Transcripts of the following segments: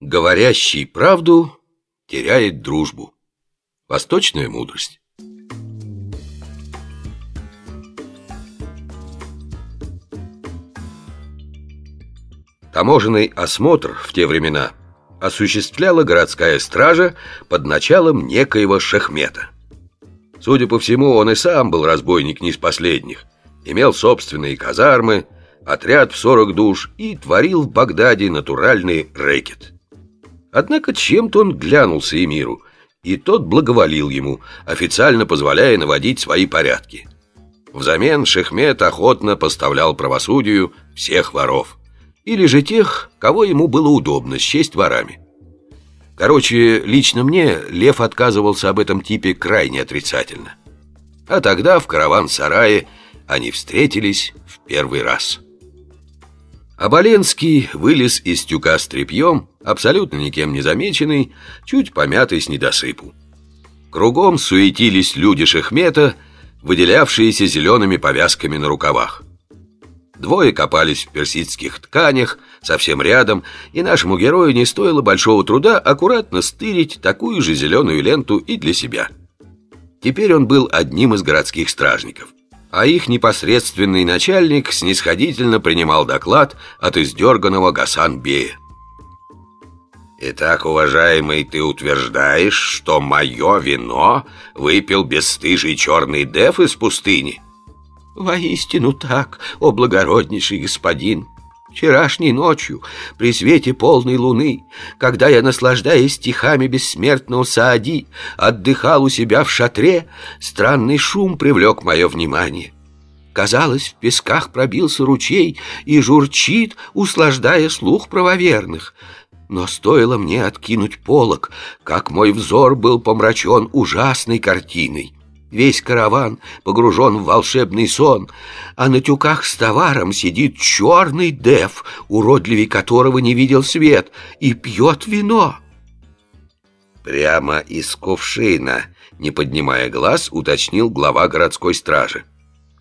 Говорящий правду теряет дружбу. Восточная мудрость. Таможенный осмотр в те времена осуществляла городская стража под началом некоего Шахмета. Судя по всему, он и сам был разбойник не из последних, имел собственные казармы, отряд в 40 душ и творил в Багдаде натуральный рэкет. Однако чем-то он глянулся Эмиру, и тот благоволил ему, официально позволяя наводить свои порядки. Взамен Шехмет охотно поставлял правосудию всех воров или же тех, кого ему было удобно счесть ворами. Короче, лично мне Лев отказывался об этом типе крайне отрицательно. А тогда в караван-сарае они встретились в первый раз. Оболенский вылез из тюка с тряпьем, абсолютно никем не замеченный, чуть помятый с недосыпу. Кругом суетились люди Шехмета, выделявшиеся зелеными повязками на рукавах. Двое копались в персидских тканях, совсем рядом, и нашему герою не стоило большого труда аккуратно стырить такую же зеленую ленту и для себя. Теперь он был одним из городских стражников, а их непосредственный начальник снисходительно принимал доклад от издерганного Гасан-бея. «Итак, уважаемый, ты утверждаешь, что мое вино выпил бесстыжий черный деф из пустыни?» «Воистину так, о благороднейший господин!» Вчерашней ночью, при свете полной луны, когда я, наслаждаясь стихами бессмертного Саади, отдыхал у себя в шатре, странный шум привлек мое внимание. Казалось, в песках пробился ручей и журчит, услаждая слух правоверных. Но стоило мне откинуть полог, как мой взор был помрачен ужасной картиной. Весь караван погружен в волшебный сон, а на тюках с товаром сидит черный дев, уродливей которого не видел свет, и пьет вино. Прямо из кувшина, не поднимая глаз, уточнил глава городской стражи.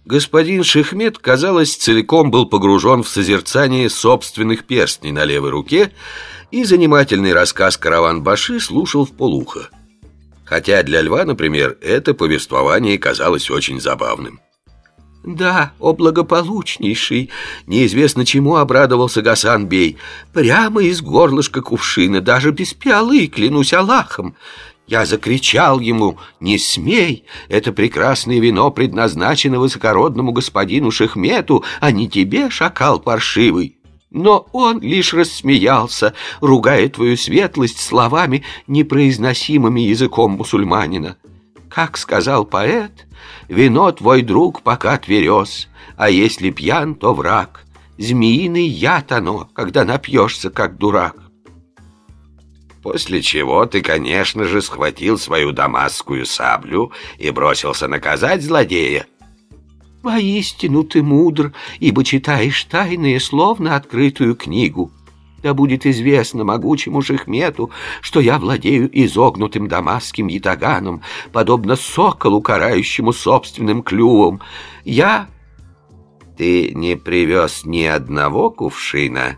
Господин Шехмет, казалось, целиком был погружен в созерцание собственных перстней на левой руке и занимательный рассказ караван-баши слушал в полухо. Хотя для льва, например, это повествование казалось очень забавным. «Да, о благополучнейший!» Неизвестно чему обрадовался Гасан Бей. «Прямо из горлышка кувшина, даже без пиалы, клянусь Аллахом!» Я закричал ему «Не смей! Это прекрасное вино предназначено высокородному господину Шехмету, а не тебе, шакал паршивый!» Но он лишь рассмеялся, ругая твою светлость словами, непроизносимыми языком мусульманина. Как сказал поэт, вино твой друг пока тверез, а если пьян, то враг. Змеиный яд оно, когда напьешься, как дурак. После чего ты, конечно же, схватил свою дамасскую саблю и бросился наказать злодея. Воистину ты мудр, ибо читаешь тайные, словно открытую книгу. Да будет известно могучему Шехмету, что я владею изогнутым дамасским ятаганом, подобно соколу, карающему собственным клювом. Я... Ты не привез ни одного кувшина?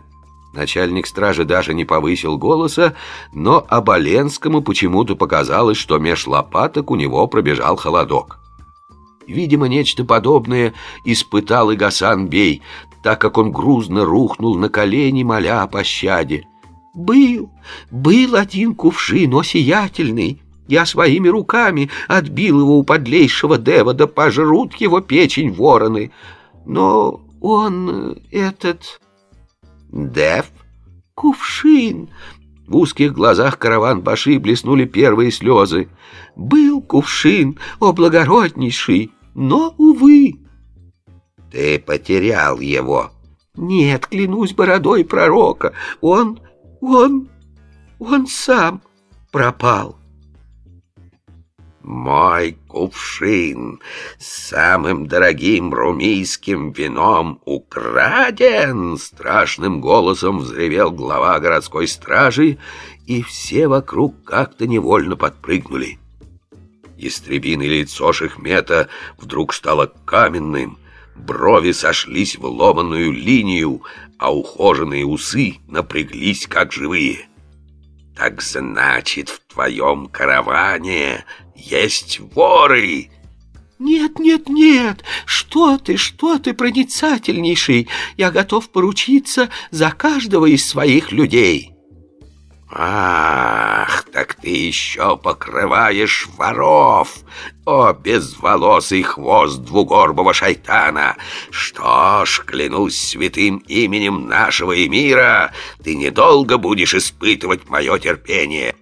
Начальник стражи даже не повысил голоса, но Оболенскому почему-то показалось, что меж лопаток у него пробежал холодок. Видимо, нечто подобное испытал и Гасан Бей, так как он грузно рухнул на колени, моля о пощаде. «Был, был один кувшин, но сиятельный. Я своими руками отбил его у подлейшего дева, да пожрут его печень вороны. Но он, этот...» «Дев?» «Кувшин!» В узких глазах караван Баши блеснули первые слезы. «Был кувшин, о благороднейший!» Но, увы... Ты потерял его. Нет, клянусь бородой пророка. Он, он, он сам пропал. Мой кувшин с самым дорогим румийским вином украден, страшным голосом взревел глава городской стражи, и все вокруг как-то невольно подпрыгнули. Истребиное лицо Шехмета вдруг стало каменным, брови сошлись в ломаную линию, а ухоженные усы напряглись, как живые. Так значит, в твоем караване есть воры? Нет, нет, нет, что ты, что ты, проницательнейший, я готов поручиться за каждого из своих людей. Ах, так ты еще покрываешь воров, о безволосый хвост двугорбого шайтана! Что ж, клянусь святым именем нашего эмира, ты недолго будешь испытывать мое терпение.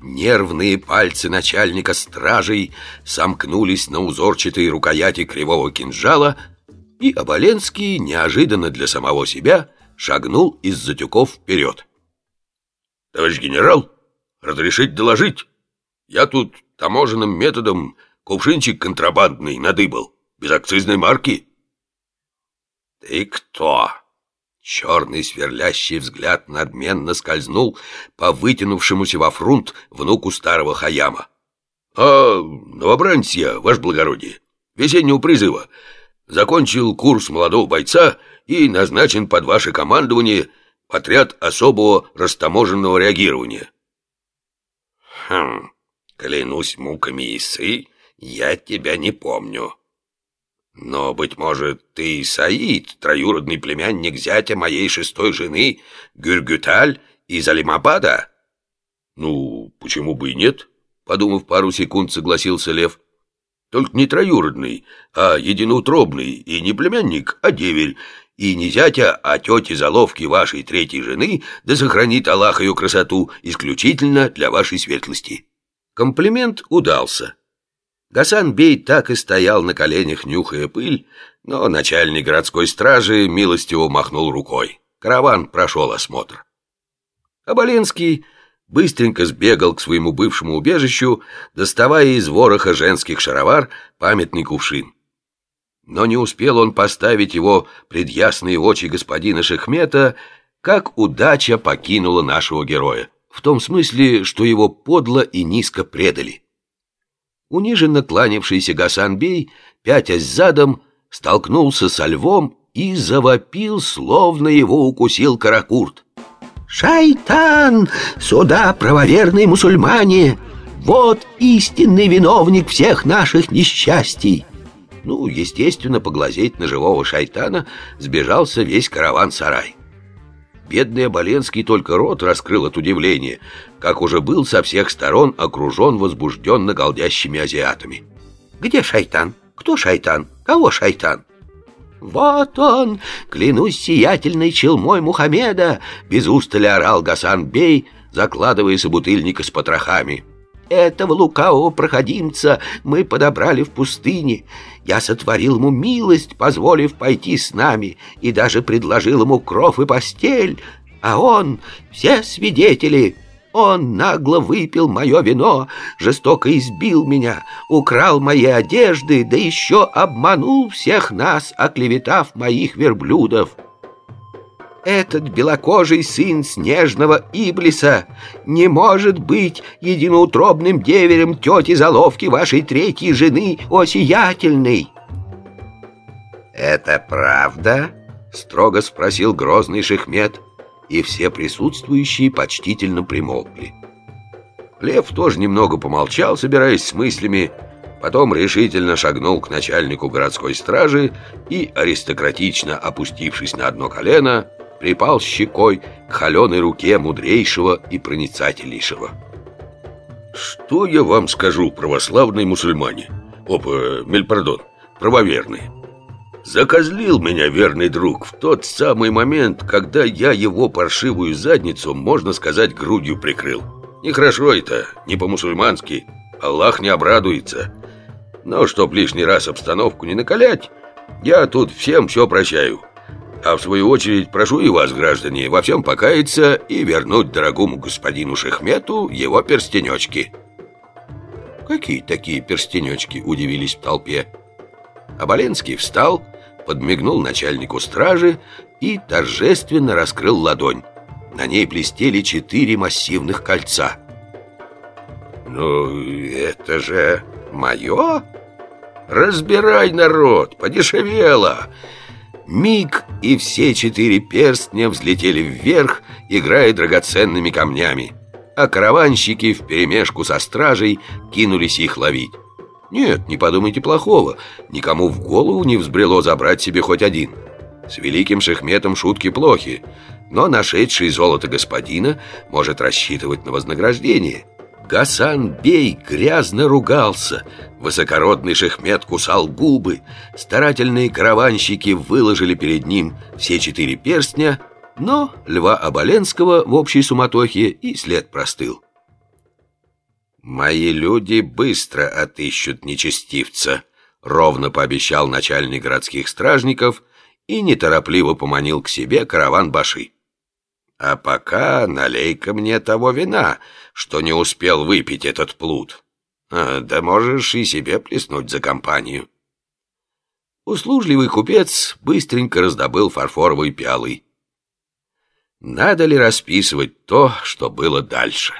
Нервные пальцы начальника стражей сомкнулись на узорчатой рукояти кривого кинжала, и Оболенский неожиданно для самого себя шагнул из затюков вперед. «Товарищ генерал, разрешить доложить? Я тут таможенным методом кувшинчик контрабандный надыбал, без акцизной марки». «Ты кто?» Черный сверлящий взгляд надменно скользнул по вытянувшемуся во фрунт внуку старого Хаяма. «А новобранец я, ваше благородие, весеннего призыва. Закончил курс молодого бойца и назначен под ваше командование отряд особого растаможенного реагирования». «Хм, клянусь муками исы, я тебя не помню». Но, быть может, ты Саид, троюродный племянник зятя моей шестой жены, Гюргюталь из Алимабада? Ну, почему бы и нет? Подумав пару секунд, согласился Лев. Только не троюродный, а единоутробный, и не племянник, а деверь, и не зятя, а тети заловки вашей третьей жены, да сохранит Аллах ее красоту исключительно для вашей светлости. Комплимент удался. Гасан Бей так и стоял на коленях, нюхая пыль, но начальник городской стражи милостиво махнул рукой. Караван прошел осмотр. Оболенский быстренько сбегал к своему бывшему убежищу, доставая из вороха женских шаровар памятный кувшин. Но не успел он поставить его пред ясные очи господина Шехмета, как удача покинула нашего героя, в том смысле, что его подло и низко предали. Униженно кланявшийся Гасан-бей, пятясь задом, столкнулся со львом и завопил, словно его укусил каракурт. «Шайтан! Сюда, правоверные мусульмане! Вот истинный виновник всех наших несчастий!» Ну, естественно, поглазеть на живого шайтана сбежался весь караван-сарай. Бедный Оболенский только рот раскрыл от удивления, как уже был со всех сторон окружен возбужденно голдящими азиатами. «Где шайтан? Кто шайтан? Кого шайтан?» «Вот он! Клянусь сиятельной челмой Мухаммеда!» Без устали орал Гасан-бей, закладывая собутыльника с потрохами. Этого лукавого проходимца мы подобрали в пустыне. Я сотворил ему милость, позволив пойти с нами, и даже предложил ему кров и постель. А он, все свидетели, он нагло выпил мое вино, жестоко избил меня, украл мои одежды, да еще обманул всех нас, оклеветав моих верблюдов. Этот белокожий сын снежного Иблиса не может быть единоутробным деверем тети Заловки вашей третьей жены, осиятельной. «Это правда?» — строго спросил грозный Шехмет, и все присутствующие почтительно примолкли. Лев тоже немного помолчал, собираясь с мыслями, потом решительно шагнул к начальнику городской стражи и, аристократично опустившись на одно колено, припал щекой к холеной руке мудрейшего и проницательнейшего. «Что я вам скажу, православные мусульмане? Опа, мельпардон, правоверные. Закозлил меня верный друг в тот самый момент, когда я его паршивую задницу, можно сказать, грудью прикрыл. Нехорошо это, не по-мусульмански, Аллах не обрадуется. Но чтоб лишний раз обстановку не накалять, я тут всем все прощаю. А в свою очередь прошу и вас, граждане, во всем покаяться и вернуть дорогому господину Шехмету его перстенечки. Какие такие перстенечки, удивились в толпе. Оболенский встал, подмигнул начальнику стражи и торжественно раскрыл ладонь. На ней блестели четыре массивных кольца. «Ну, это же мое?» «Разбирай, народ, подешевело!» Миг, и все четыре перстня взлетели вверх, играя драгоценными камнями. а караванщики вперемешку со стражей кинулись их ловить. Нет, не подумайте плохого, никому в голову не взбрело забрать себе хоть один. С великим шахметом шутки плохи, но нашедший золото господина может рассчитывать на вознаграждение. Гасан Бей грязно ругался, высокородный шахмет кусал губы, старательные караванщики выложили перед ним все четыре перстня, но Льва Оболенского в общей суматохе и след простыл. «Мои люди быстро отыщут нечестивца», — ровно пообещал начальник городских стражников и неторопливо поманил к себе караван Баши. «А пока налей-ка мне того вина, что не успел выпить этот плут. А, да можешь и себе плеснуть за компанию». Услужливый купец быстренько раздобыл фарфоровые пиалы. Надо ли расписывать то, что было дальше?